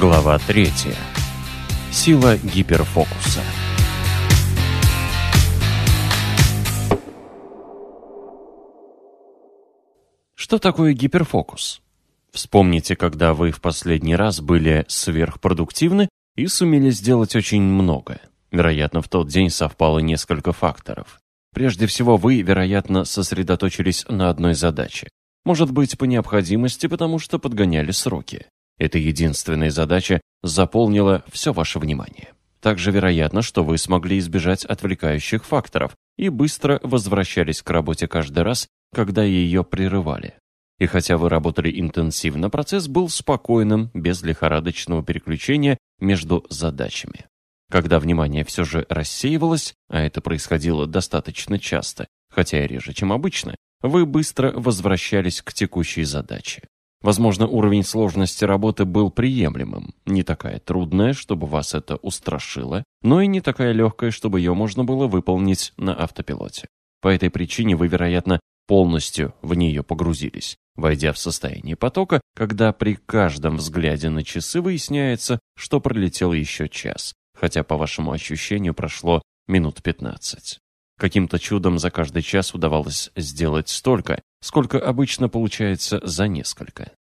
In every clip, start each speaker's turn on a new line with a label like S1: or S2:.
S1: Глава 3. Сила гиперфокуса. Что такое гиперфокус? Вспомните, когда вы в последний раз были сверхпродуктивны и сумели сделать очень много. Вероятно, в тот день совпало несколько факторов. Прежде всего, вы, вероятно, сосредоточились на одной задаче. Может быть, по необходимости, потому что подгоняли сроки. Эта единственная задача заполнила все ваше внимание. Также вероятно, что вы смогли избежать отвлекающих факторов и быстро возвращались к работе каждый раз, когда ее прерывали. И хотя вы работали интенсивно, процесс был спокойным, без лихорадочного переключения между задачами. Когда внимание все же рассеивалось, а это происходило достаточно часто, хотя и реже, чем обычно, вы быстро возвращались к текущей задаче. Возможно, уровень сложности работы был приемлемым, не такая трудная, чтобы вас это устрашило, но и не такая легкая, чтобы ее можно было выполнить на автопилоте. По этой причине вы, вероятно, полностью в нее погрузились, войдя в состояние потока, когда при каждом взгляде на часы выясняется, что пролетел еще час, хотя по вашему ощущению прошло минут 15. Каким-то чудом за каждый час удавалось сделать столько, сколько обычно получается за несколько.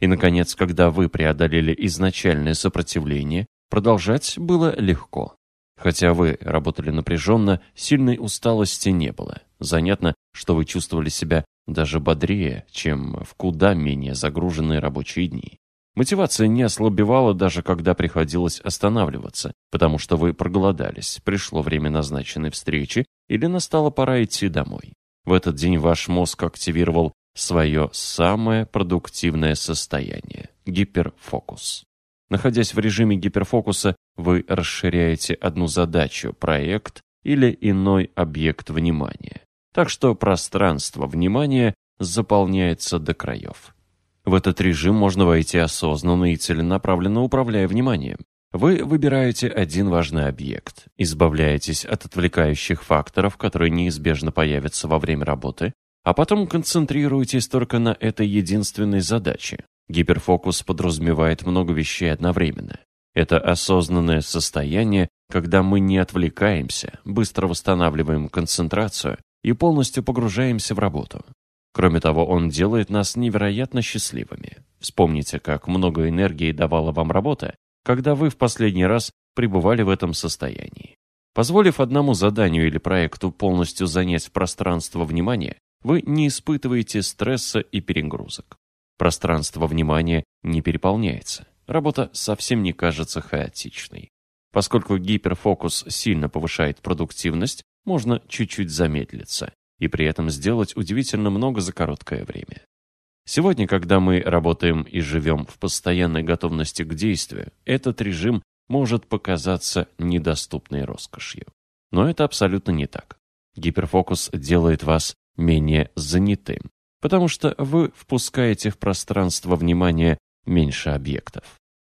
S1: И, наконец, когда вы преодолели изначальное сопротивление, продолжать было легко. Хотя вы работали напряженно, сильной усталости не было. Занятно, что вы чувствовали себя даже бодрее, чем в куда менее загруженные рабочие дни. Мотивация не ослабевала даже когда приходилось останавливаться, потому что вы проголодались, пришло время назначенной встречи или настала пора идти домой. В этот день ваш мозг активировал свое самое продуктивное состояние – гиперфокус. Находясь в режиме гиперфокуса, вы расширяете одну задачу, проект или иной объект внимания. Так что пространство внимания заполняется до краев. В этот режим можно войти осознанно и целенаправленно управляя вниманием. Вы выбираете один важный объект, избавляетесь от отвлекающих факторов, которые неизбежно появятся во время работы, а потом концентрируетесь только на этой единственной задаче. Гиперфокус подразумевает много вещей одновременно. Это осознанное состояние, когда мы не отвлекаемся, быстро восстанавливаем концентрацию и полностью погружаемся в работу. Кроме того, он делает нас невероятно счастливыми. Вспомните, как много энергии давала вам работа, когда вы в последний раз пребывали в этом состоянии. Позволив одному заданию или проекту полностью занять пространство внимания, вы не испытываете стресса и перегрузок. Пространство внимания не переполняется. Работа совсем не кажется хаотичной. Поскольку гиперфокус сильно повышает продуктивность, можно чуть-чуть замедлиться и при этом сделать удивительно много за короткое время. Сегодня, когда мы работаем и живем в постоянной готовности к действию, этот режим может показаться недоступной роскошью. Но это абсолютно не так. Гиперфокус делает вас менее занятым, потому что вы впускаете в пространство внимания меньше объектов.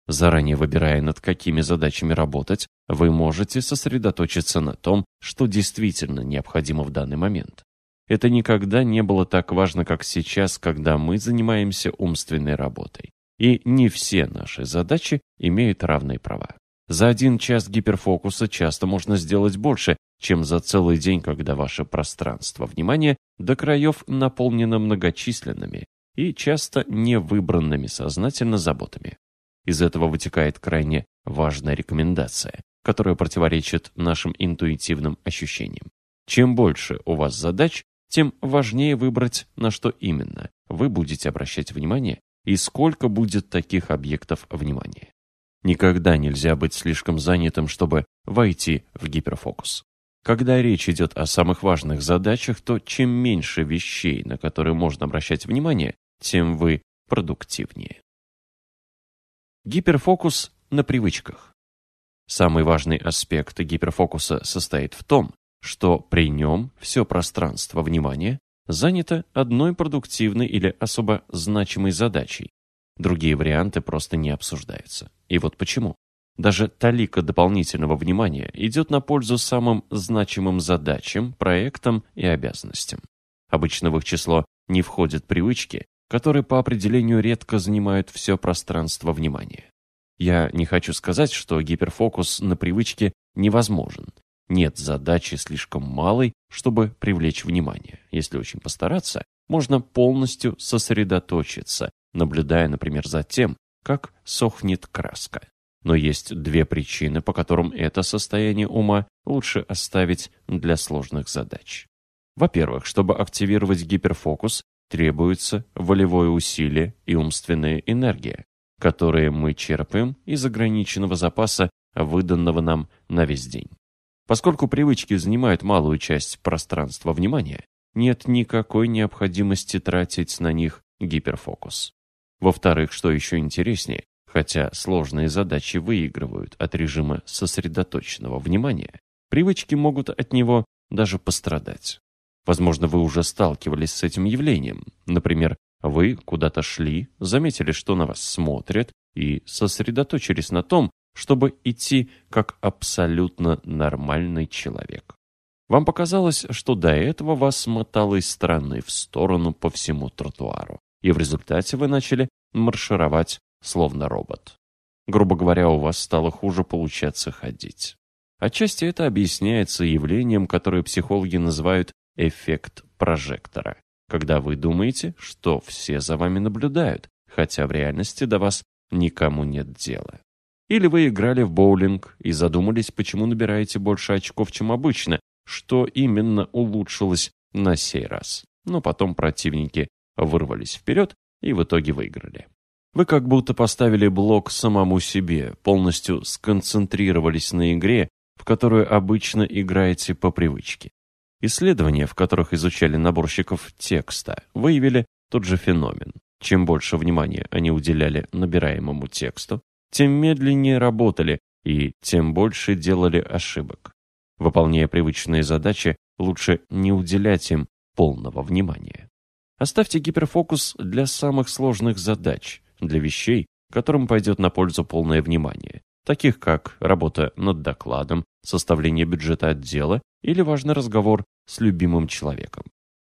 S1: Заранее выбирая, над какими задачами работать, вы можете сосредоточиться на том, что действительно необходимо в данный момент. Это никогда не было так важно, как сейчас, когда мы занимаемся умственной работой. И не все наши задачи имеют равные права. За один час гиперфокуса часто можно сделать больше, чем за целый день, когда ваше пространство внимания до краев наполнено многочисленными и часто невыбранными сознательно заботами. Из этого вытекает крайне важная рекомендация, которая противоречит нашим интуитивным ощущениям. Чем больше у вас задач, тем важнее выбрать, на что именно вы будете обращать внимание и сколько будет таких объектов внимания. Никогда нельзя быть слишком занятым, чтобы войти в гиперфокус. Когда речь идет о самых важных задачах, то чем меньше вещей, на которые можно обращать внимание, тем вы продуктивнее. Гиперфокус на привычках. Самый важный аспект гиперфокуса состоит в том, что при нем все пространство внимания занято одной продуктивной или особо значимой задачей. Другие варианты просто не обсуждаются. И вот почему. Даже талика дополнительного внимания идет на пользу самым значимым задачам, проектам и обязанностям. Обычно в их число не входят привычки, которые по определению редко занимают все пространство внимания. Я не хочу сказать, что гиперфокус на привычке невозможен. Нет задачи слишком малой, чтобы привлечь внимание. Если очень постараться, можно полностью сосредоточиться, наблюдая, например, за тем, как сохнет краска. Но есть две причины, по которым это состояние ума лучше оставить для сложных задач. Во-первых, чтобы активировать гиперфокус, требуется волевое усилие и умственная энергия, которые мы черпаем из ограниченного запаса, выданного нам на весь день. Поскольку привычки занимают малую часть пространства внимания, нет никакой необходимости тратить на них гиперфокус. Во-вторых, что еще интереснее, хотя сложные задачи выигрывают от режима сосредоточенного внимания, привычки могут от него даже пострадать. Возможно, вы уже сталкивались с этим явлением. Например, вы куда-то шли, заметили, что на вас смотрят, и сосредоточились на том, чтобы идти как абсолютно нормальный человек. Вам показалось, что до этого вас мотало из стороны в сторону по всему тротуару, и в результате вы начали маршировать, словно робот. Грубо говоря, у вас стало хуже получаться ходить. Отчасти это объясняется явлением, которое психологи называют эффект прожектора, когда вы думаете, что все за вами наблюдают, хотя в реальности до вас никому нет дела. Или вы играли в боулинг и задумались, почему набираете больше очков, чем обычно, что именно улучшилось на сей раз. Но потом противники вырвались вперед и в итоге выиграли. Вы как будто поставили блок самому себе, полностью сконцентрировались на игре, в которую обычно играете по привычке. Исследования, в которых изучали наборщиков текста, выявили тот же феномен. Чем больше внимания они уделяли набираемому тексту, тем медленнее работали и тем больше делали ошибок. Выполняя привычные задачи, лучше не уделять им полного внимания. Оставьте гиперфокус для самых сложных задач, для вещей, которым пойдет на пользу полное внимание, таких как работа над докладом, составление бюджета отдела или важный разговор с любимым человеком.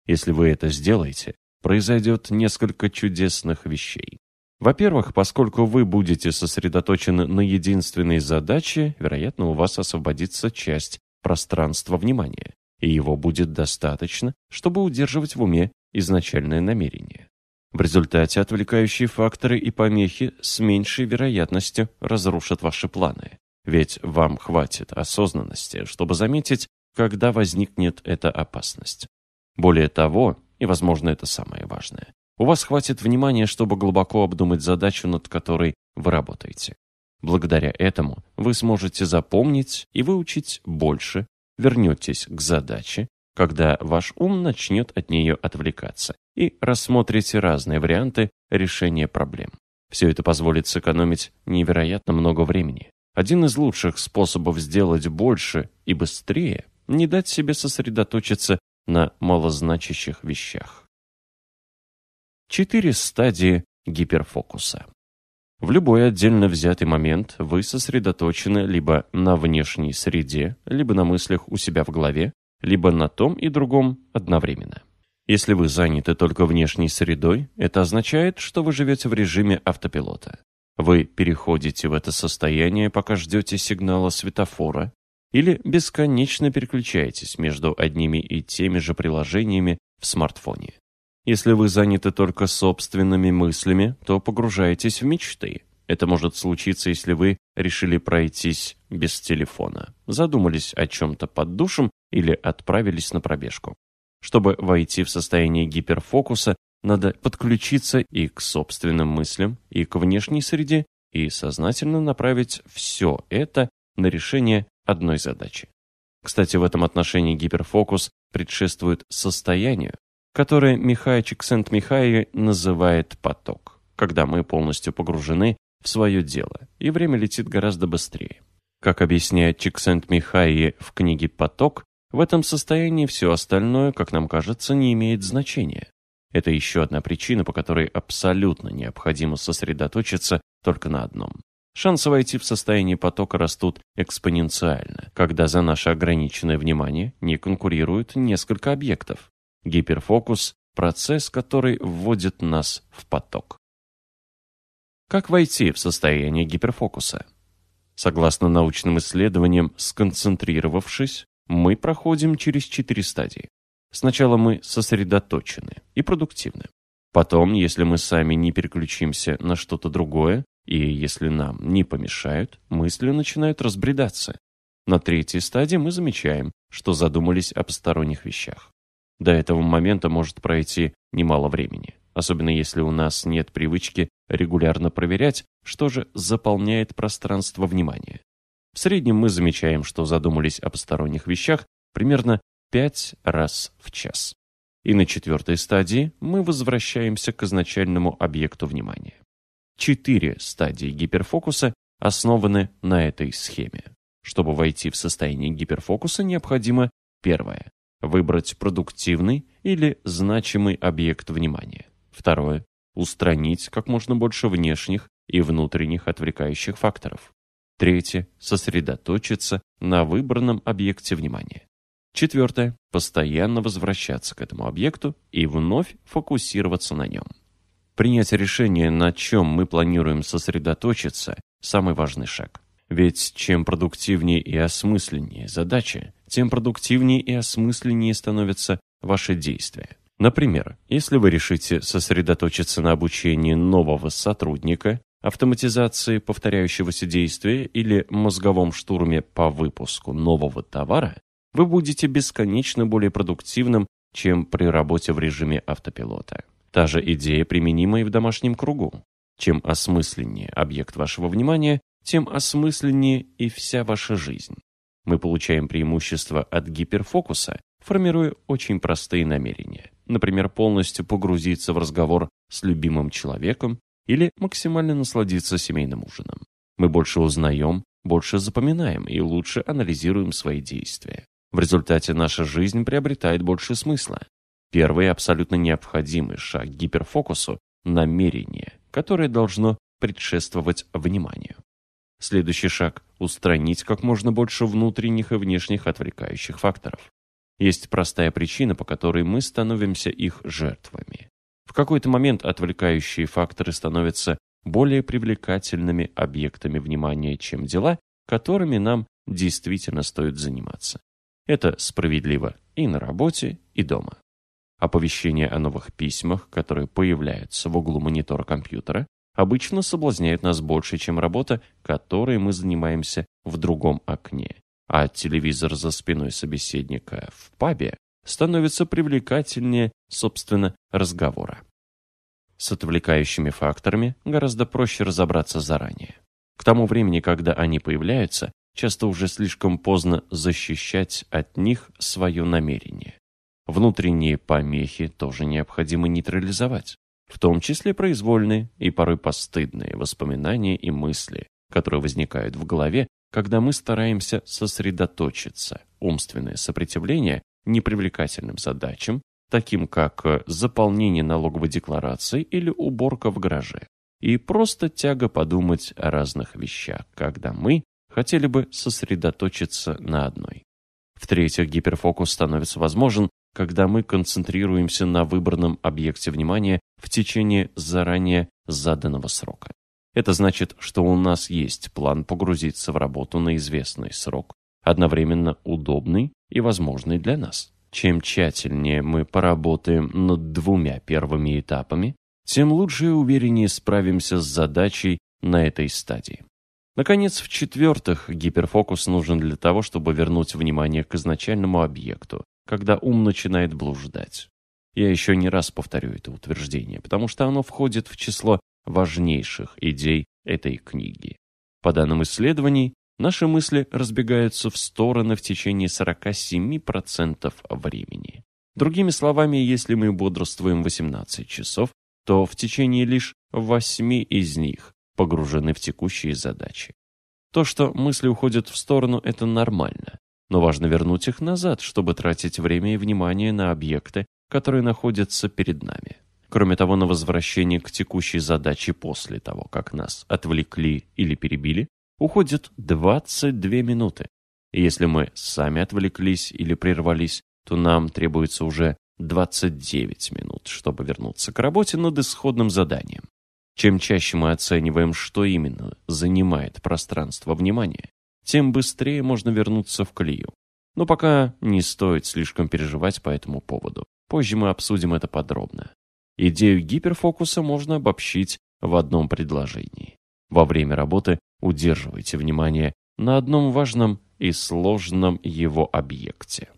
S1: Если вы это сделаете, произойдет несколько чудесных вещей. Во-первых, поскольку вы будете сосредоточены на единственной задаче, вероятно, у вас освободится часть пространства внимания, и его будет достаточно, чтобы удерживать в уме изначальное намерение. В результате отвлекающие факторы и помехи с меньшей вероятностью разрушат ваши планы. Ведь вам хватит осознанности, чтобы заметить, когда возникнет эта опасность. Более того, и, возможно, это самое важное, у вас хватит внимания, чтобы глубоко обдумать задачу, над которой вы работаете. Благодаря этому вы сможете запомнить и выучить больше, вернетесь к задаче, когда ваш ум начнет от нее отвлекаться, и рассмотрите разные варианты решения проблем. Все это позволит сэкономить невероятно много времени. Один из лучших способов сделать больше и быстрее – не дать себе сосредоточиться на малозначащих вещах. Четыре стадии гиперфокуса. В любой отдельно взятый момент вы сосредоточены либо на внешней среде, либо на мыслях у себя в голове, либо на том и другом одновременно. Если вы заняты только внешней средой, это означает, что вы живете в режиме автопилота. Вы переходите в это состояние, пока ждете сигнала светофора, или бесконечно переключаетесь между одними и теми же приложениями в смартфоне. Если вы заняты только собственными мыслями, то погружаетесь в мечты. Это может случиться, если вы решили пройтись без телефона, задумались о чем-то под душем или отправились на пробежку. Чтобы войти в состояние гиперфокуса, надо подключиться и к собственным мыслям, и к внешней среде, и сознательно направить все это на решение одной задачи. Кстати, в этом отношении гиперфокус предшествует состоянию, которое Михай Чиксент-Михай называет поток, когда мы полностью погружены в свое дело, и время летит гораздо быстрее. Как объясняет Чиксент-Михай в книге «Поток», в этом состоянии все остальное, как нам кажется, не имеет значения. Это еще одна причина, по которой абсолютно необходимо сосредоточиться только на одном. Шансы войти в состояние потока растут экспоненциально, когда за наше ограниченное внимание не конкурируют несколько объектов. Гиперфокус – процесс, который вводит нас в поток. Как войти в состояние гиперфокуса? Согласно научным исследованиям, сконцентрировавшись, мы проходим через четыре стадии. Сначала мы сосредоточены и продуктивны. Потом, если мы сами не переключимся на что-то другое, и если нам не помешают, мысли начинают разбредаться. На третьей стадии мы замечаем, что задумались о посторонних вещах. До этого момента может пройти немало времени, особенно если у нас нет привычки регулярно проверять, что же заполняет пространство внимания. В среднем мы замечаем, что задумались о посторонних вещах примерно 5 раз в час. И на четвертой стадии мы возвращаемся к изначальному объекту внимания. Четыре стадии гиперфокуса основаны на этой схеме. Чтобы войти в состояние гиперфокуса, необходимо первое – выбрать продуктивный или значимый объект внимания. Второе – устранить как можно больше внешних и внутренних отвлекающих факторов. Третье – сосредоточиться на выбранном объекте внимания. Четвертое – постоянно возвращаться к этому объекту и вновь фокусироваться на нем. Принять решение, на чем мы планируем сосредоточиться – самый важный шаг. Ведь чем продуктивнее и осмысленнее задача, тем продуктивнее и осмысленнее становятся ваши действия. Например, если вы решите сосредоточиться на обучении нового сотрудника, автоматизации повторяющегося действия или мозговом штурме по выпуску нового товара, вы будете бесконечно более продуктивным, чем при работе в режиме автопилота. Та же идея применима и в домашнем кругу. Чем осмысленнее объект вашего внимания, тем осмысленнее и вся ваша жизнь. Мы получаем преимущество от гиперфокуса, формируя очень простые намерения. Например, полностью погрузиться в разговор с любимым человеком или максимально насладиться семейным ужином. Мы больше узнаем, больше запоминаем и лучше анализируем свои действия. В результате наша жизнь приобретает больше смысла. Первый абсолютно необходимый шаг гиперфокусу – намерение, которое должно предшествовать вниманию. Следующий шаг – устранить как можно больше внутренних и внешних отвлекающих факторов. Есть простая причина, по которой мы становимся их жертвами. В какой-то момент отвлекающие факторы становятся более привлекательными объектами внимания, чем дела, которыми нам действительно стоит заниматься. Это справедливо и на работе, и дома. Оповещения о новых письмах, которые появляются в углу монитора компьютера, обычно соблазняют нас больше, чем работа, которой мы занимаемся в другом окне. А телевизор за спиной собеседника в пабе становится привлекательнее, собственно, разговора. С отвлекающими факторами гораздо проще разобраться заранее. К тому времени, когда они появляются, часто уже слишком поздно защищать от них свое намерение. Внутренние помехи тоже необходимо нейтрализовать, в том числе произвольные и порой постыдные воспоминания и мысли, которые возникают в голове, когда мы стараемся сосредоточиться, умственное сопротивление непривлекательным задачам, таким как заполнение налоговой декларации или уборка в гараже, и просто тяга подумать о разных вещах, когда мы хотели бы сосредоточиться на одной. В-третьих, гиперфокус становится возможен, когда мы концентрируемся на выбранном объекте внимания в течение заранее заданного срока. Это значит, что у нас есть план погрузиться в работу на известный срок, одновременно удобный и возможный для нас. Чем тщательнее мы поработаем над двумя первыми этапами, тем лучше и увереннее справимся с задачей на этой стадии. Наконец, в-четвертых, гиперфокус нужен для того, чтобы вернуть внимание к изначальному объекту, когда ум начинает блуждать. Я еще не раз повторю это утверждение, потому что оно входит в число важнейших идей этой книги. По данным исследований, наши мысли разбегаются в стороны в течение 47% времени. Другими словами, если мы бодрствуем 18 часов, то в течение лишь 8 из них погружены в текущие задачи. То, что мысли уходят в сторону, это нормально. Но важно вернуть их назад, чтобы тратить время и внимание на объекты, которые находятся перед нами. Кроме того, на возвращение к текущей задаче после того, как нас отвлекли или перебили, уходит 22 минуты. И если мы сами отвлеклись или прервались, то нам требуется уже 29 минут, чтобы вернуться к работе над исходным заданием. Чем чаще мы оцениваем, что именно занимает пространство внимания, тем быстрее можно вернуться в колею. Но пока не стоит слишком переживать по этому поводу. Позже мы обсудим это подробно. Идею гиперфокуса можно обобщить в одном предложении. Во время работы удерживайте внимание на одном важном и сложном его объекте.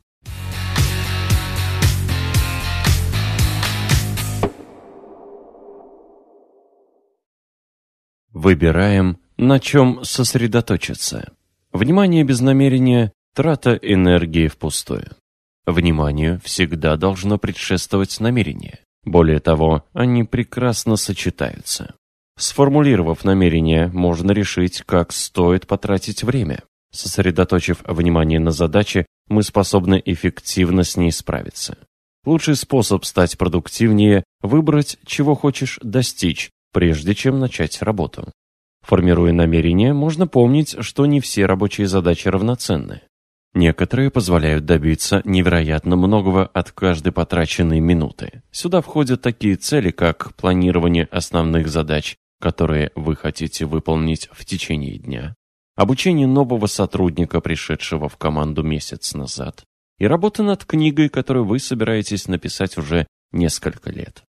S1: Выбираем, на чем сосредоточиться. Внимание без намерения – трата энергии впустую. Вниманию всегда должно предшествовать намерение. Более того, они прекрасно сочетаются. Сформулировав намерение, можно решить, как стоит потратить время. Сосредоточив внимание на задаче, мы способны эффективно с ней справиться. Лучший способ стать продуктивнее – выбрать, чего хочешь достичь, прежде чем начать работу. Формируя намерение, можно помнить, что не все рабочие задачи равноценны. Некоторые позволяют добиться невероятно многого от каждой потраченной минуты. Сюда входят такие цели, как планирование основных задач, которые вы хотите выполнить в течение дня, обучение нового сотрудника, пришедшего в команду месяц назад, и работа над книгой, которую вы собираетесь написать уже несколько лет.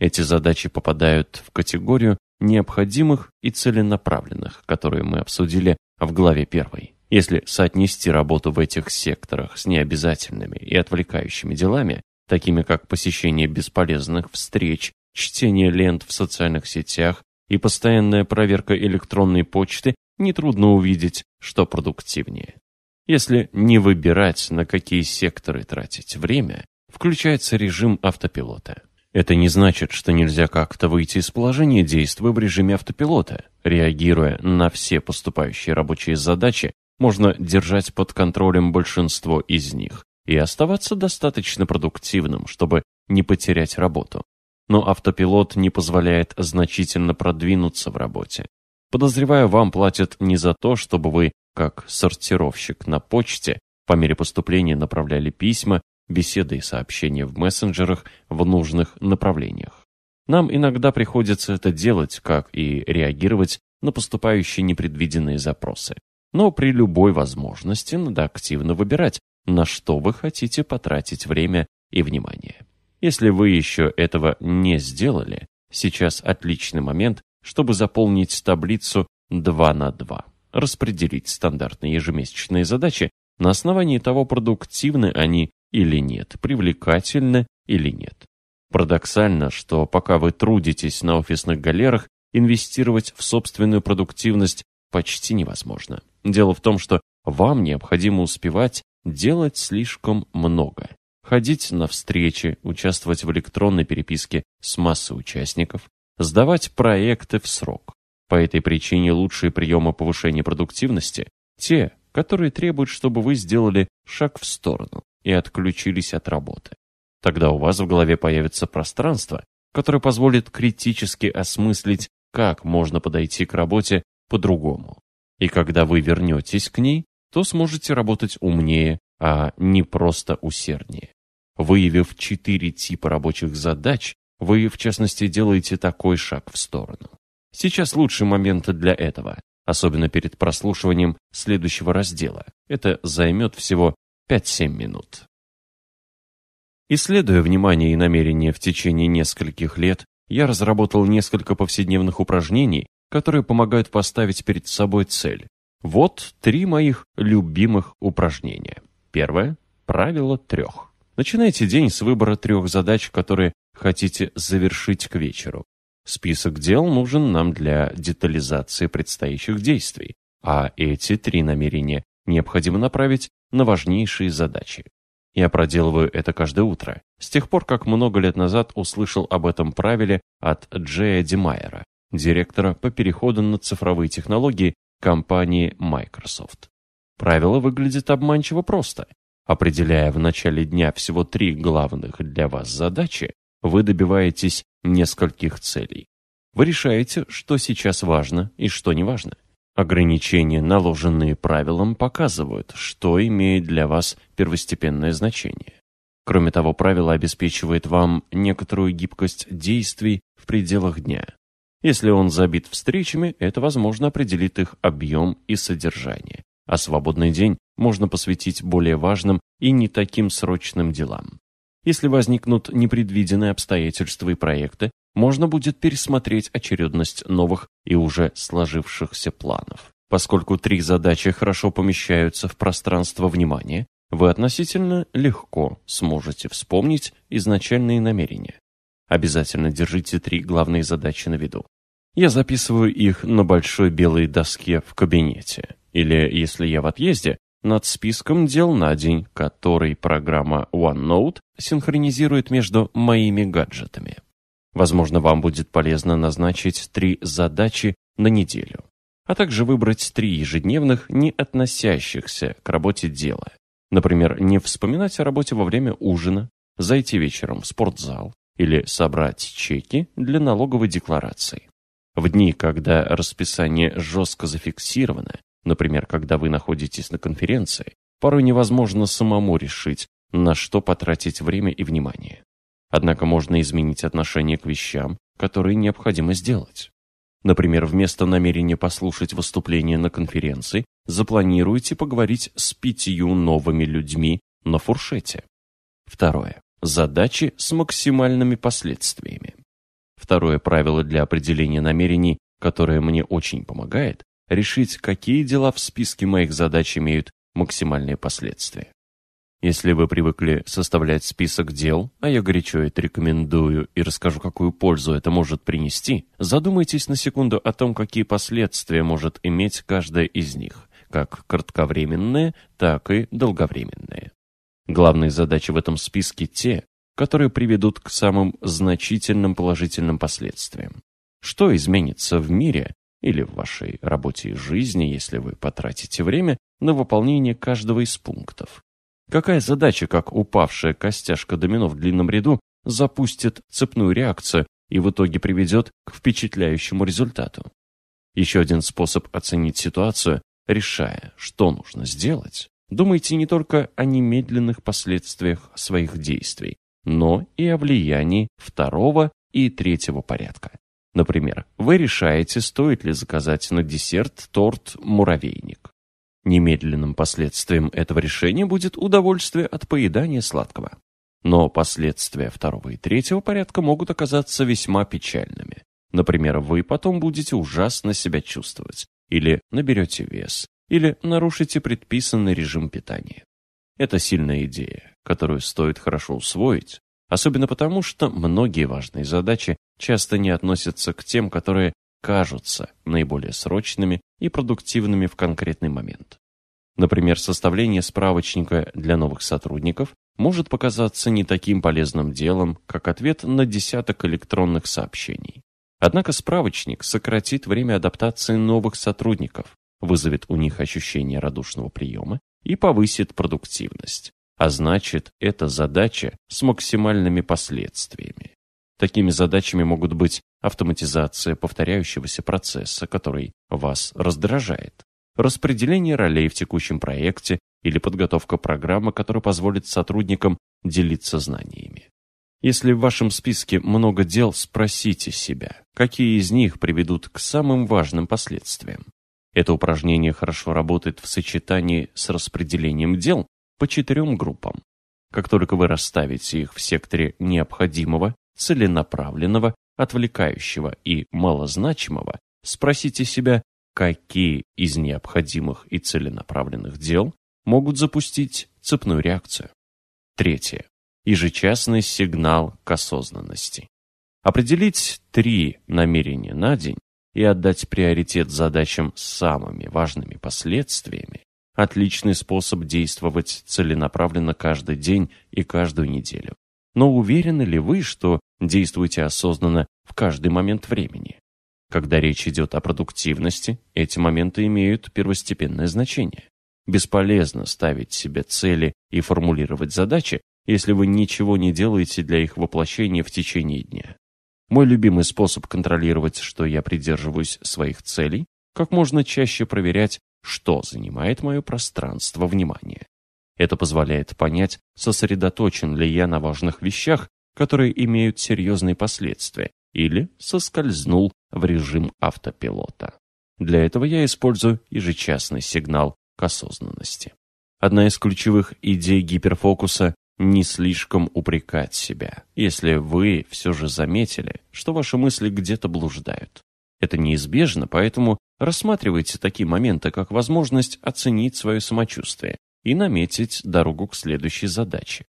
S1: Эти задачи попадают в категорию необходимых и целенаправленных, которые мы обсудили в главе первой. Если соотнести работу в этих секторах с необязательными и отвлекающими делами, такими как посещение бесполезных встреч, чтение лент в социальных сетях и постоянная проверка электронной почты, нетрудно увидеть, что продуктивнее. Если не выбирать, на какие секторы тратить время, включается режим автопилота. Это не значит, что нельзя как-то выйти из положения, действуя в режиме автопилота. Реагируя на все поступающие рабочие задачи, можно держать под контролем большинство из них и оставаться достаточно продуктивным, чтобы не потерять работу. Но автопилот не позволяет значительно продвинуться в работе. Подозреваю, вам платят не за то, чтобы вы, как сортировщик на почте, по мере поступления направляли письма беседы и сообщения в мессенджерах в нужных направлениях. Нам иногда приходится это делать, как и реагировать на поступающие непредвиденные запросы. Но при любой возможности надо активно выбирать, на что вы хотите потратить время и внимание. Если вы еще этого не сделали, сейчас отличный момент, чтобы заполнить таблицу 2 на 2, распределить стандартные ежемесячные задачи на основании того, продуктивны они или нет, привлекательно или нет. Парадоксально, что пока вы трудитесь на офисных галерах, инвестировать в собственную продуктивность почти невозможно. Дело в том, что вам необходимо успевать делать слишком много. Ходить на встречи, участвовать в электронной переписке с массой участников, сдавать проекты в срок. По этой причине лучшие приемы повышения продуктивности – те, которые требуют, чтобы вы сделали шаг в сторону и отключились от работы. Тогда у вас в голове появится пространство, которое позволит критически осмыслить, как можно подойти к работе по-другому. И когда вы вернетесь к ней, то сможете работать умнее, а не просто усерднее. Выявив четыре типа рабочих задач, вы, в частности, делаете такой шаг в сторону. Сейчас лучший момент для этого, особенно перед прослушиванием следующего раздела. Это займет всего 5-7 минут. Исследуя внимание и намерение в течение нескольких лет, я разработал несколько повседневных упражнений, которые помогают поставить перед собой цель. Вот три моих любимых упражнения. Первое – правило трех. Начинайте день с выбора трех задач, которые хотите завершить к вечеру. Список дел нужен нам для детализации предстоящих действий, а эти три намерения необходимо направить на важнейшие задачи. Я проделываю это каждое утро, с тех пор, как много лет назад услышал об этом правиле от Джея Димайера, директора по переходу на цифровые технологии компании Microsoft. Правило выглядит обманчиво просто. Определяя в начале дня всего три главных для вас задачи, вы добиваетесь нескольких целей. Вы решаете, что сейчас важно и что не важно. Ограничения, наложенные правилом, показывают, что имеет для вас первостепенное значение. Кроме того, правило обеспечивает вам некоторую гибкость действий в пределах дня. Если он забит встречами, это, возможно, определит их объем и содержание. А свободный день можно посвятить более важным и не таким срочным делам. Если возникнут непредвиденные обстоятельства и проекты, можно будет пересмотреть очередность новых и уже сложившихся планов. Поскольку три задачи хорошо помещаются в пространство внимания, вы относительно легко сможете вспомнить изначальные намерения. Обязательно держите три главные задачи на виду. Я записываю их на большой белой доске в кабинете. Или, если я в отъезде, над списком дел на день, который программа OneNote синхронизирует между моими гаджетами. Возможно, вам будет полезно назначить три задачи на неделю, а также выбрать три ежедневных, не относящихся к работе дела. Например, не вспоминать о работе во время ужина, зайти вечером в спортзал или собрать чеки для налоговой декларации. В дни, когда расписание жестко зафиксировано, например, когда вы находитесь на конференции, порой невозможно самому решить, на что потратить время и внимание. Однако можно изменить отношение к вещам, которые необходимо сделать. Например, вместо намерения послушать выступление на конференции, запланируйте поговорить с пятью новыми людьми на фуршете. Второе. Задачи с максимальными последствиями. Второе правило для определения намерений, которое мне очень помогает, решить, какие дела в списке моих задач имеют максимальные последствия. Если вы привыкли составлять список дел, а я горячо это рекомендую и расскажу, какую пользу это может принести, задумайтесь на секунду о том, какие последствия может иметь каждая из них, как кратковременные, так и долговременные. Главные задачи в этом списке те, которые приведут к самым значительным положительным последствиям. Что изменится в мире или в вашей работе и жизни, если вы потратите время на выполнение каждого из пунктов? Какая задача, как упавшая костяшка домино в длинном ряду, запустит цепную реакцию и в итоге приведет к впечатляющему результату? Еще один способ оценить ситуацию, решая, что нужно сделать, думайте не только о немедленных последствиях своих действий, но и о влиянии второго и третьего порядка. Например, вы решаете, стоит ли заказать на десерт торт «Муравейник». Немедленным последствием этого решения будет удовольствие от поедания сладкого. Но последствия второго и третьего порядка могут оказаться весьма печальными. Например, вы потом будете ужасно себя чувствовать, или наберете вес, или нарушите предписанный режим питания. Это сильная идея, которую стоит хорошо усвоить, особенно потому, что многие важные задачи часто не относятся к тем, которые кажутся наиболее срочными и продуктивными в конкретный момент. Например, составление справочника для новых сотрудников может показаться не таким полезным делом, как ответ на десяток электронных сообщений. Однако справочник сократит время адаптации новых сотрудников, вызовет у них ощущение радушного приема и повысит продуктивность. А значит, это задача с максимальными последствиями. Такими задачами могут быть автоматизация повторяющегося процесса, который вас раздражает, распределение ролей в текущем проекте или подготовка программы, которая позволит сотрудникам делиться знаниями. Если в вашем списке много дел, спросите себя, какие из них приведут к самым важным последствиям. Это упражнение хорошо работает в сочетании с распределением дел по четырем группам. Как только вы расставите их в секторе необходимого, целенаправленного, отвлекающего и малозначимого, спросите себя, какие из необходимых и целенаправленных дел могут запустить цепную реакцию. Третье. Ежечасный сигнал к осознанности. Определить три намерения на день и отдать приоритет задачам с самыми важными последствиями – отличный способ действовать целенаправленно каждый день и каждую неделю. Но уверены ли вы, что действуете осознанно в каждый момент времени? Когда речь идет о продуктивности, эти моменты имеют первостепенное значение. Бесполезно ставить себе цели и формулировать задачи, если вы ничего не делаете для их воплощения в течение дня. Мой любимый способ контролировать, что я придерживаюсь своих целей, как можно чаще проверять, что занимает мое пространство внимания. Это позволяет понять, сосредоточен ли я на важных вещах, которые имеют серьезные последствия, или соскользнул в режим автопилота. Для этого я использую ежечасный сигнал к осознанности. Одна из ключевых идей гиперфокуса – не слишком упрекать себя, если вы все же заметили, что ваши мысли где-то блуждают. Это неизбежно, поэтому рассматривайте такие моменты, как возможность оценить свое самочувствие и наметить дорогу к следующей задаче.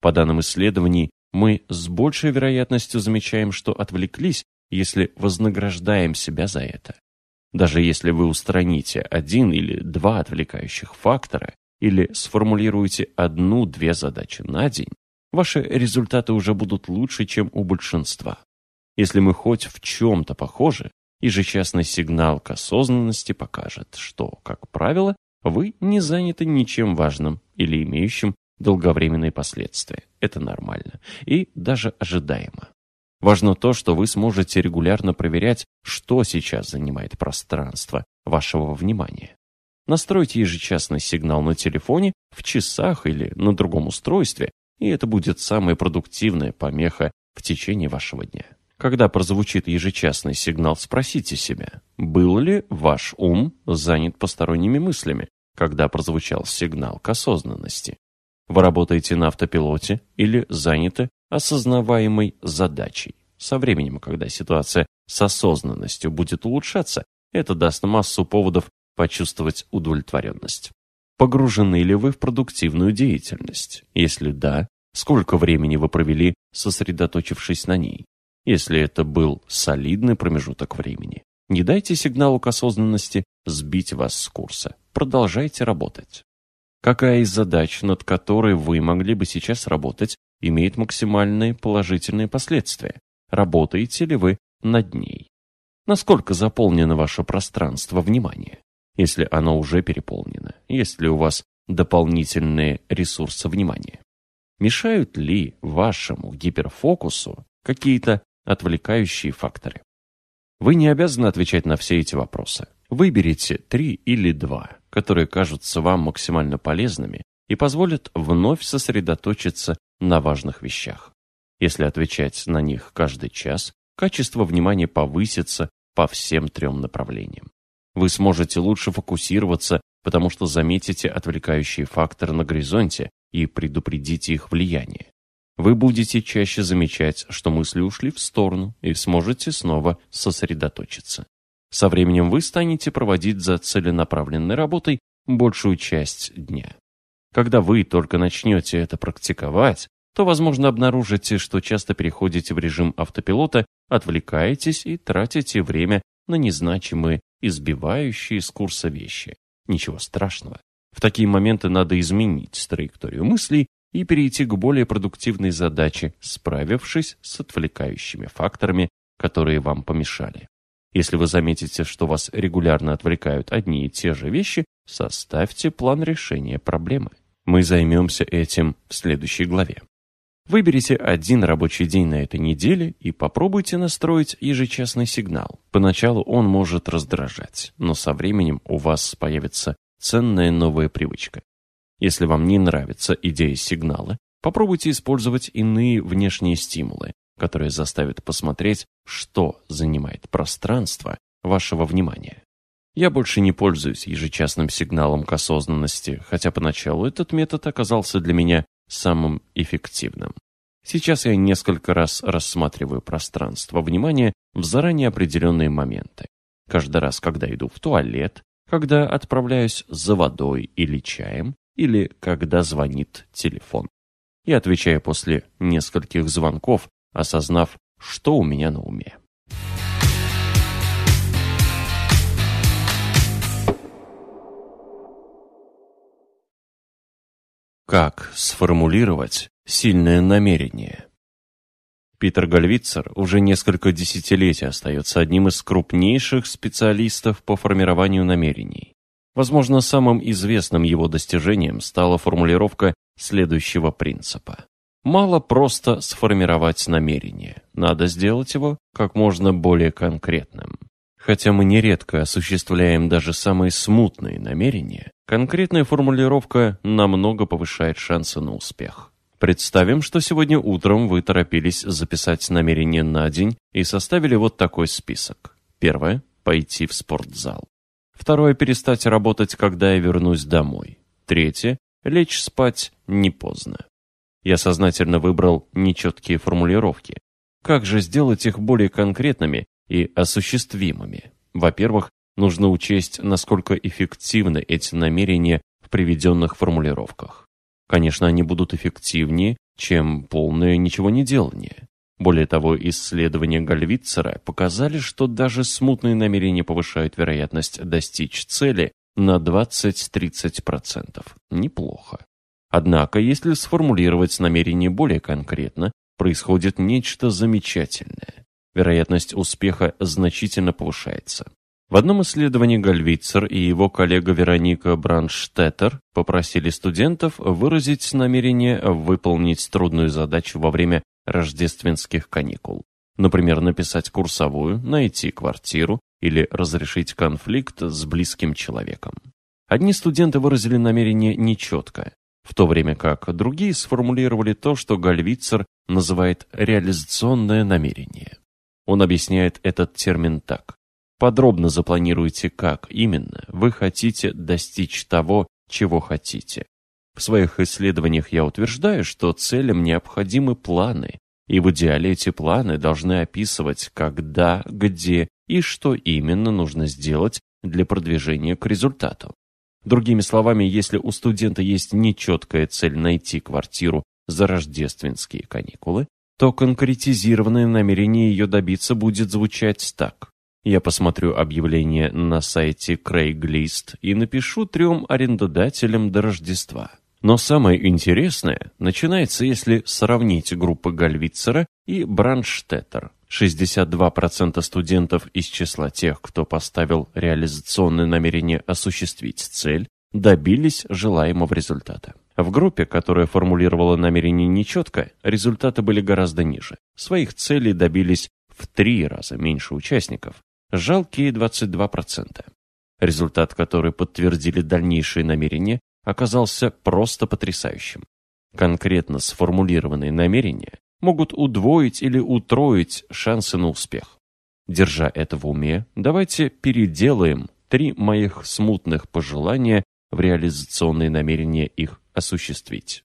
S1: По данным исследований, мы с большей вероятностью замечаем, что отвлеклись, если вознаграждаем себя за это. Даже если вы устраните один или два отвлекающих фактора или сформулируете одну-две задачи на день, ваши результаты уже будут лучше, чем у большинства. Если мы хоть в чем-то похожи, ежечасный сигнал к осознанности покажет, что, как правило, вы не заняты ничем важным или имеющим долговременные последствия. Это нормально и даже ожидаемо. Важно то, что вы сможете регулярно проверять, что сейчас занимает пространство вашего внимания. Настройте ежечасный сигнал на телефоне, в часах или на другом устройстве, и это будет самая продуктивная помеха в течение вашего дня. Когда прозвучит ежечасный сигнал, спросите себя, был ли ваш ум занят посторонними мыслями, когда прозвучал сигнал к осознанности. Вы работаете на автопилоте или заняты осознаваемой задачей. Со временем, когда ситуация с осознанностью будет улучшаться, это даст массу поводов почувствовать удовлетворенность. Погружены ли вы в продуктивную деятельность? Если да, сколько времени вы провели, сосредоточившись на ней? Если это был солидный промежуток времени, не дайте сигналу к осознанности сбить вас с курса. Продолжайте работать. Какая из задач, над которой вы могли бы сейчас работать, имеет максимальные положительные последствия. Работаете ли вы над ней? Насколько заполнено ваше пространство внимания? Если оно уже переполнено, есть ли у вас дополнительные ресурсы внимания? Мешают ли вашему гиперфокусу какие-то отвлекающие факторы? Вы не обязаны отвечать на все эти вопросы. Выберите три или два, которые кажутся вам максимально полезными и позволят вновь сосредоточиться на важных вещах. Если отвечать на них каждый час, качество внимания повысится по всем трем направлениям. Вы сможете лучше фокусироваться, потому что заметите отвлекающие факторы на горизонте и предупредите их влияние. Вы будете чаще замечать, что мысли ушли в сторону, и сможете снова сосредоточиться. Со временем вы станете проводить за целенаправленной работой большую часть дня. Когда вы только начнете это практиковать, то, возможно, обнаружите, что часто переходите в режим автопилота, отвлекаетесь и тратите время на незначимые, избивающие с курса вещи. Ничего страшного. В такие моменты надо изменить траекторию мыслей и перейти к более продуктивной задаче, справившись с отвлекающими факторами, которые вам помешали. Если вы заметите, что вас регулярно отвлекают одни и те же вещи, составьте план решения проблемы. Мы займемся этим в следующей главе. Выберите один рабочий день на этой неделе и попробуйте настроить ежечасный сигнал. Поначалу он может раздражать, но со временем у вас появится ценная новая привычка. Если вам не нравится идея сигнала, попробуйте использовать иные внешние стимулы, которые заставят посмотреть, что занимает пространство вашего внимания. Я больше не пользуюсь ежечасным сигналом к осознанности, хотя поначалу этот метод оказался для меня самым эффективным. Сейчас я несколько раз рассматриваю пространство внимания в заранее определенные моменты. Каждый раз, когда иду в туалет, когда отправляюсь за водой или чаем, или когда звонит телефон. Я отвечаю после нескольких звонков, осознав, что у меня на уме. Как сформулировать сильное намерение? Питер Гальвицер уже несколько десятилетий остается одним из крупнейших специалистов по формированию намерений. Возможно, самым известным его достижением стала формулировка следующего принципа. Мало просто сформировать намерение, надо сделать его как можно более конкретным. Хотя мы нередко осуществляем даже самые смутные намерения, конкретная формулировка намного повышает шансы на успех. Представим, что сегодня утром вы торопились записать намерение на день и составили вот такой список. Первое – пойти в спортзал. Второе – перестать работать, когда я вернусь домой. Третье – лечь спать не поздно. Я сознательно выбрал нечеткие формулировки. Как же сделать их более конкретными и осуществимыми? Во-первых, нужно учесть, насколько эффективны эти намерения в приведенных формулировках. Конечно, они будут эффективнее, чем полное ничего не делание. Более того, исследования Гальвицера показали, что даже смутные намерения повышают вероятность достичь цели на 20-30%. Неплохо. Однако, если сформулировать намерение более конкретно, происходит нечто замечательное. Вероятность успеха значительно повышается. В одном исследовании Гальвицер и его коллега Вероника Бранштеттер попросили студентов выразить намерение выполнить трудную задачу во время рождественских каникул. Например, написать курсовую, найти квартиру или разрешить конфликт с близким человеком. Одни студенты выразили намерение нечетко, в то время как другие сформулировали то, что Гальвицер называет реализационное намерение. Он объясняет этот термин так. Подробно запланируйте, как именно вы хотите достичь того, чего хотите. В своих исследованиях я утверждаю, что целям необходимы планы, и в идеале эти планы должны описывать, когда, где и что именно нужно сделать для продвижения к результату. Другими словами, если у студента есть нечеткая цель найти квартиру за рождественские каникулы, то конкретизированное намерение ее добиться будет звучать так. Я посмотрю объявление на сайте Craigslist и напишу трем арендодателям до Рождества. Но самое интересное начинается, если сравнить группы Гальвицера и Бранштеттер. 62% студентов из числа тех, кто поставил реализационное намерение осуществить цель, добились желаемого результата. В группе, которая формулировала намерение нечетко, результаты были гораздо ниже. Своих целей добились в три раза меньше участников, жалкие 22%. Результат, который подтвердили дальнейшие намерения, оказался просто потрясающим. Конкретно сформулированные намерения могут удвоить или утроить шансы на успех. Держа это в уме, давайте переделаем три моих смутных пожелания в реализационные намерения их осуществить.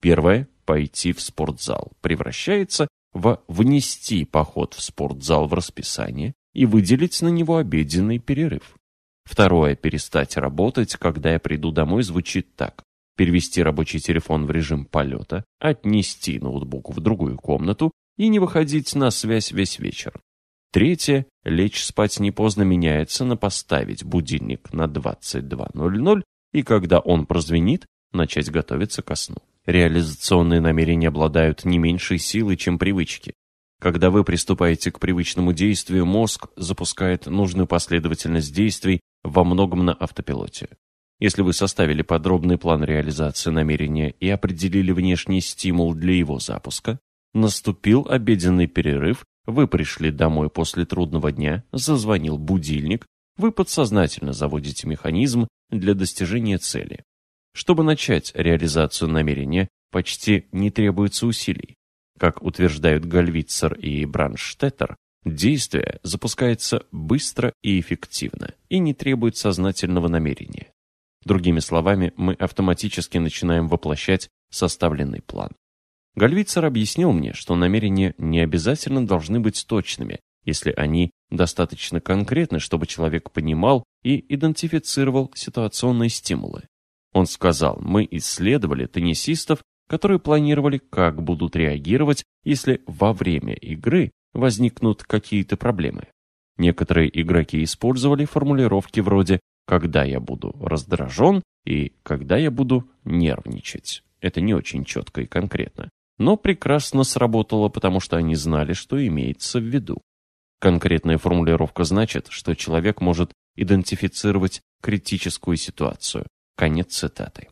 S1: Первое – пойти в спортзал превращается в внести поход в спортзал в расписание и выделить на него обеденный перерыв. Второе – перестать работать, когда я приду домой, звучит так. Перевести рабочий телефон в режим полета, отнести ноутбук в другую комнату и не выходить на связь весь вечер. Третье – лечь спать не поздно меняется на поставить будильник на 22.00 и когда он прозвенит, начать готовиться ко сну. Реализационные намерения обладают не меньшей силой, чем привычки. Когда вы приступаете к привычному действию, мозг запускает нужную последовательность действий во многом на автопилоте. Если вы составили подробный план реализации намерения и определили внешний стимул для его запуска, наступил обеденный перерыв, вы пришли домой после трудного дня, зазвонил будильник, вы подсознательно заводите механизм для достижения цели. Чтобы начать реализацию намерения, почти не требуется усилий. Как утверждают Гальвицер и Бранштеттер, действие запускается быстро и эффективно и не требует сознательного намерения. Другими словами, мы автоматически начинаем воплощать составленный план. Гальвицер объяснил мне, что намерения не обязательно должны быть точными, если они достаточно конкретны, чтобы человек понимал и идентифицировал ситуационные стимулы. Он сказал, мы исследовали теннисистов, которые планировали, как будут реагировать, если во время игры возникнут какие-то проблемы. Некоторые игроки использовали формулировки вроде «когда я буду раздражен» и «когда я буду нервничать». Это не очень четко и конкретно, но прекрасно сработало, потому что они знали, что имеется в виду. Конкретная формулировка значит, что человек может идентифицировать критическую ситуацию. Конец цитаты.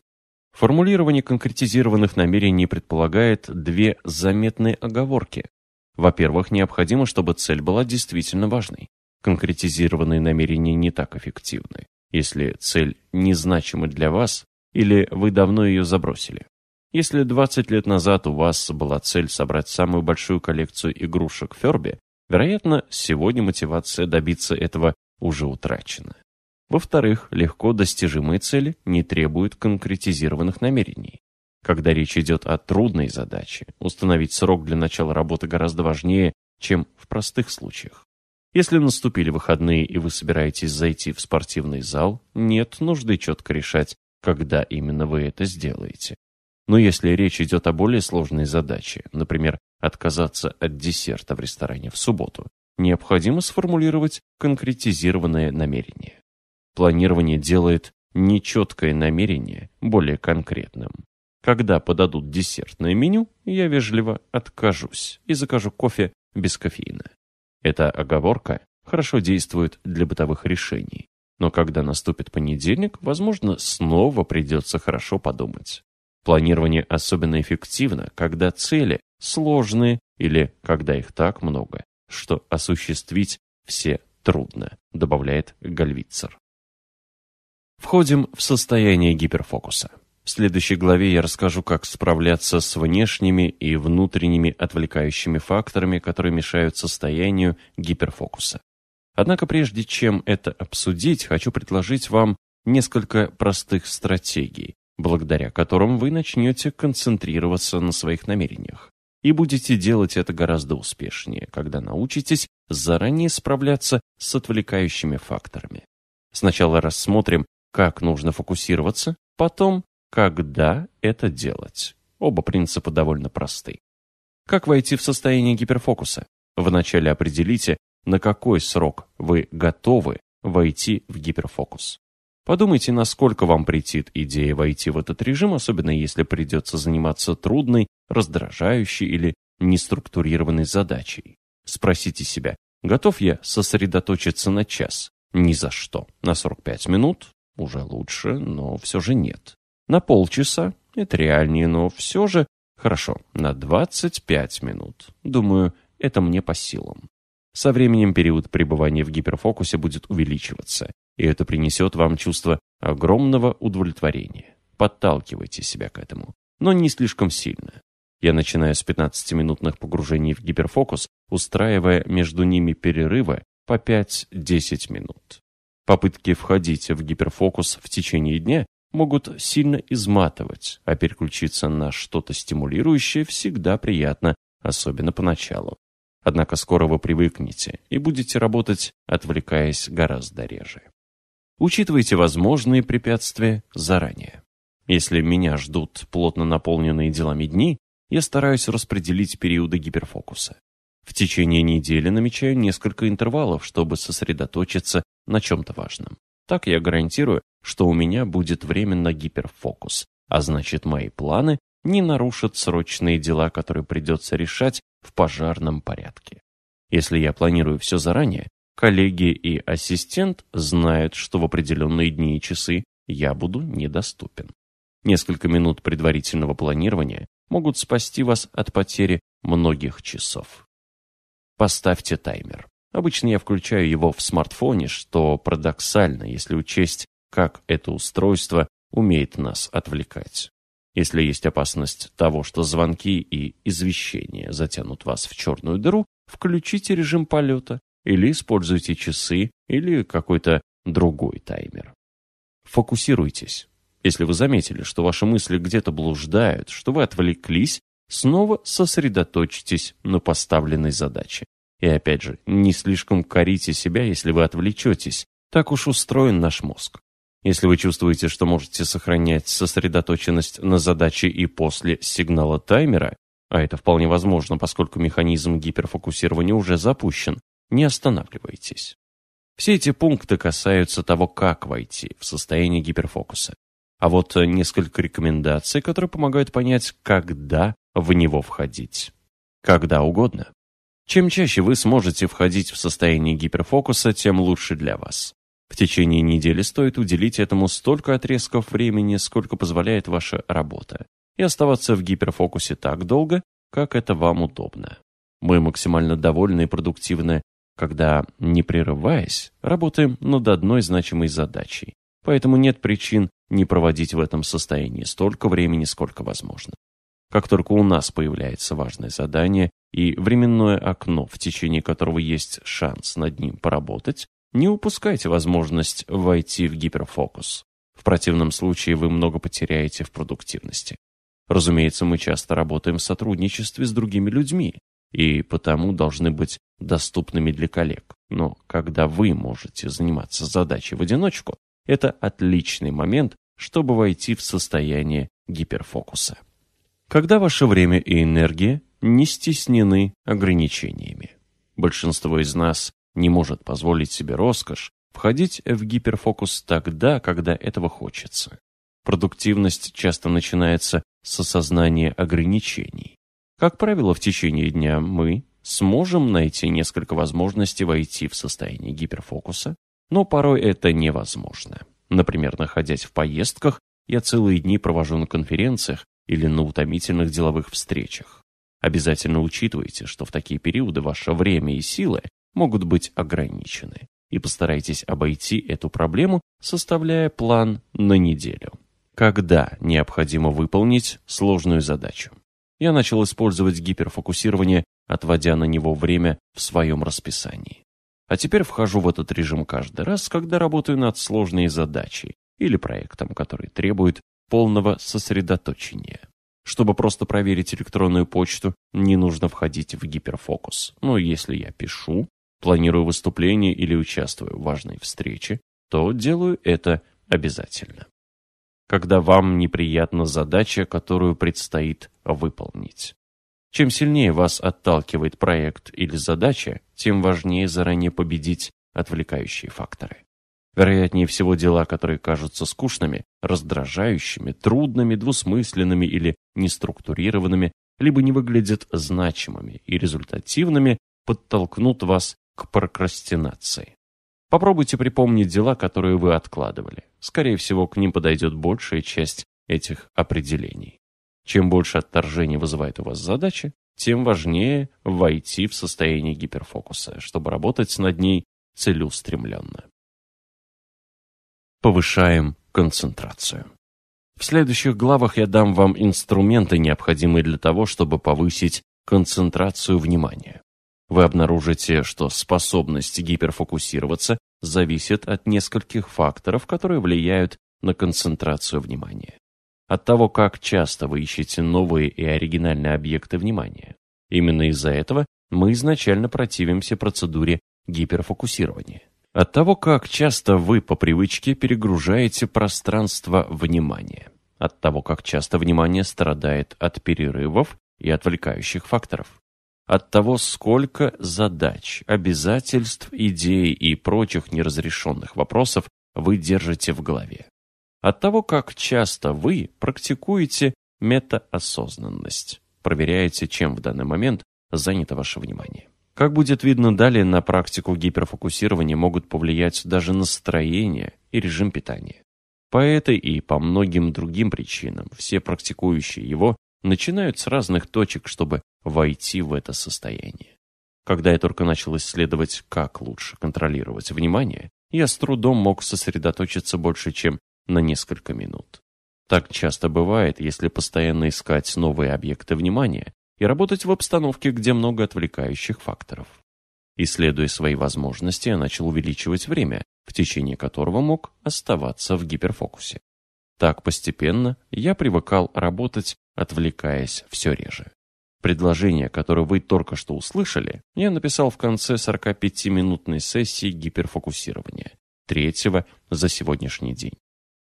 S1: Формулирование конкретизированных намерений предполагает две заметные оговорки. Во-первых, необходимо, чтобы цель была действительно важной. Конкретизированные намерения не так эффективны, если цель незначима для вас или вы давно ее забросили. Если 20 лет назад у вас была цель собрать самую большую коллекцию игрушек Ферби, Вероятно, сегодня мотивация добиться этого уже утрачена. Во-вторых, легко достижимые цели не требуют конкретизированных намерений. Когда речь идет о трудной задаче, установить срок для начала работы гораздо важнее, чем в простых случаях. Если наступили выходные и вы собираетесь зайти в спортивный зал, нет нужды четко решать, когда именно вы это сделаете. Но если речь идет о более сложной задаче, например, отказаться от десерта в ресторане в субботу, необходимо сформулировать конкретизированное намерение. Планирование делает нечеткое намерение более конкретным. Когда подадут десертное меню, я вежливо откажусь и закажу кофе без кофеина. Эта оговорка хорошо действует для бытовых решений. Но когда наступит понедельник, возможно, снова придется хорошо подумать. Планирование особенно эффективно, когда цели сложные или когда их так много, что осуществить все трудно, добавляет Гальвицер. Входим в состояние гиперфокуса. В следующей главе я расскажу, как справляться с внешними и внутренними отвлекающими факторами, которые мешают состоянию гиперфокуса. Однако прежде чем это обсудить, хочу предложить вам несколько простых стратегий, благодаря которым вы начнете концентрироваться на своих намерениях. И будете делать это гораздо успешнее, когда научитесь заранее справляться с отвлекающими факторами. Сначала рассмотрим, как нужно фокусироваться, потом когда это делать. Оба принципа довольно просты. Как войти в состояние гиперфокуса? Вначале определите, на какой срок вы готовы войти в гиперфокус. Подумайте, насколько вам претит идея войти в этот режим, особенно если придется заниматься трудной, раздражающей или неструктурированной задачей. Спросите себя, готов я сосредоточиться на час? Ни за что. На 45 минут? Уже лучше, но все же нет. На полчаса это реальнее, но все же хорошо, на 25 минут. Думаю, это мне по силам. Со временем период пребывания в гиперфокусе будет увеличиваться, и это принесет вам чувство огромного удовлетворения. Подталкивайте себя к этому, но не слишком сильно. Я начинаю с 15-минутных погружений в гиперфокус, устраивая между ними перерывы по 5-10 минут. Попытки входить в гиперфокус в течение дня могут сильно изматывать, а переключиться на что-то стимулирующее всегда приятно, особенно поначалу. Однако скоро вы привыкнете и будете работать, отвлекаясь гораздо реже. Учитывайте возможные препятствия заранее. Если меня ждут плотно наполненные делами дни, я стараюсь распределить периоды гиперфокуса. В течение недели намечаю несколько интервалов, чтобы сосредоточиться на чем-то важном. Так я гарантирую, что у меня будет время на гиперфокус, а значит мои планы не нарушат срочные дела, которые придется решать в пожарном порядке. Если я планирую все заранее, коллеги и ассистент знают, что в определенные дни и часы я буду недоступен. Несколько минут предварительного планирования могут спасти вас от потери многих часов. Поставьте таймер. Обычно я включаю его в смартфоне, что парадоксально, если учесть, как это устройство умеет нас отвлекать. Если есть опасность того, что звонки и извещения затянут вас в черную дыру, включите режим полета или используйте часы или какой-то другой таймер. Фокусируйтесь. Если вы заметили, что ваши мысли где-то блуждают, что вы отвлеклись, снова сосредоточьтесь на поставленной задаче. И опять же, не слишком корите себя, если вы отвлечетесь. Так уж устроен наш мозг. Если вы чувствуете, что можете сохранять сосредоточенность на задаче и после сигнала таймера, а это вполне возможно, поскольку механизм гиперфокусирования уже запущен, не останавливайтесь. Все эти пункты касаются того, как войти в состояние гиперфокуса. А вот несколько рекомендаций, которые помогают понять, когда в него входить. Когда угодно. Чем чаще вы сможете входить в состояние гиперфокуса, тем лучше для вас. В течение недели стоит уделить этому столько отрезков времени, сколько позволяет ваша работа, и оставаться в гиперфокусе так долго, как это вам удобно. Мы максимально довольны и продуктивны, когда, не прерываясь, работаем над одной значимой задачей, поэтому нет причин не проводить в этом состоянии столько времени, сколько возможно. Как только у нас появляется важное задание, и временное окно, в течение которого есть шанс над ним поработать, не упускайте возможность войти в гиперфокус. В противном случае вы много потеряете в продуктивности. Разумеется, мы часто работаем в сотрудничестве с другими людьми, и потому должны быть доступными для коллег. Но когда вы можете заниматься задачей в одиночку, это отличный момент, чтобы войти в состояние гиперфокуса. Когда ваше время и энергия не стеснены ограничениями. Большинство из нас не может позволить себе роскошь входить в гиперфокус тогда, когда этого хочется. Продуктивность часто начинается с осознания ограничений. Как правило, в течение дня мы сможем найти несколько возможностей войти в состояние гиперфокуса, но порой это невозможно. Например, находясь в поездках, я целые дни провожу на конференциях или на утомительных деловых встречах. Обязательно учитывайте, что в такие периоды ваше время и силы могут быть ограничены, и постарайтесь обойти эту проблему, составляя план на неделю. Когда необходимо выполнить сложную задачу? Я начал использовать гиперфокусирование, отводя на него время в своем расписании. А теперь вхожу в этот режим каждый раз, когда работаю над сложной задачей или проектом, который требует полного сосредоточения. Чтобы просто проверить электронную почту, не нужно входить в гиперфокус. Но если я пишу, планирую выступление или участвую в важной встрече, то делаю это обязательно. Когда вам неприятна задача, которую предстоит выполнить. Чем сильнее вас отталкивает проект или задача, тем важнее заранее победить отвлекающие факторы. Вероятнее всего, дела, которые кажутся скучными, раздражающими, трудными, двусмысленными или неструктурированными, либо не выглядят значимыми и результативными, подтолкнут вас к прокрастинации. Попробуйте припомнить дела, которые вы откладывали. Скорее всего, к ним подойдет большая часть этих определений. Чем больше отторжений вызывает у вас задача, тем важнее войти в состояние гиперфокуса, чтобы работать над ней целеустремленно повышаем концентрацию. В следующих главах я дам вам инструменты, необходимые для того, чтобы повысить концентрацию внимания. Вы обнаружите, что способность гиперфокусироваться зависит от нескольких факторов, которые влияют на концентрацию внимания. От того, как часто вы ищете новые и оригинальные объекты внимания. Именно из-за этого мы изначально противимся процедуре гиперфокусирования. От того, как часто вы по привычке перегружаете пространство внимания. От того, как часто внимание страдает от перерывов и отвлекающих факторов. От того, сколько задач, обязательств, идей и прочих неразрешенных вопросов вы держите в голове. От того, как часто вы практикуете метаосознанность, проверяете, чем в данный момент занято ваше внимание. Как будет видно далее, на практику гиперфокусирования могут повлиять даже настроение и режим питания. По этой и по многим другим причинам все практикующие его начинают с разных точек, чтобы войти в это состояние. Когда я только начал исследовать, как лучше контролировать внимание, я с трудом мог сосредоточиться больше, чем на несколько минут. Так часто бывает, если постоянно искать новые объекты внимания, и работать в обстановке, где много отвлекающих факторов. Исследуя свои возможности, я начал увеличивать время, в течение которого мог оставаться в гиперфокусе. Так постепенно я привыкал работать, отвлекаясь все реже. Предложение, которое вы только что услышали, я написал в конце 45-минутной сессии гиперфокусирования, третьего за сегодняшний день.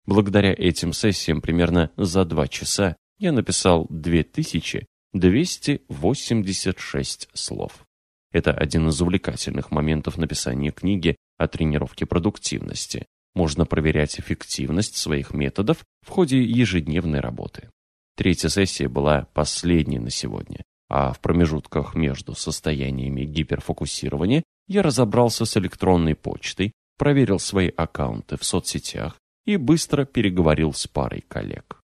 S1: Благодаря этим сессиям примерно за два часа я написал 2000 286 слов. Это один из увлекательных моментов написания книги о тренировке продуктивности. Можно проверять эффективность своих методов в ходе ежедневной работы. Третья сессия была последней на сегодня, а в промежутках между состояниями гиперфокусирования я разобрался с электронной почтой, проверил свои аккаунты в соцсетях и быстро переговорил с парой коллег.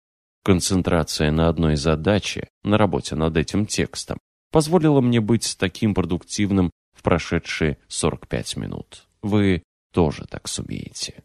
S1: Концентрация на одной задаче, на работе над этим текстом, позволила мне быть таким продуктивным в прошедшие 45 минут. Вы тоже так сумеете.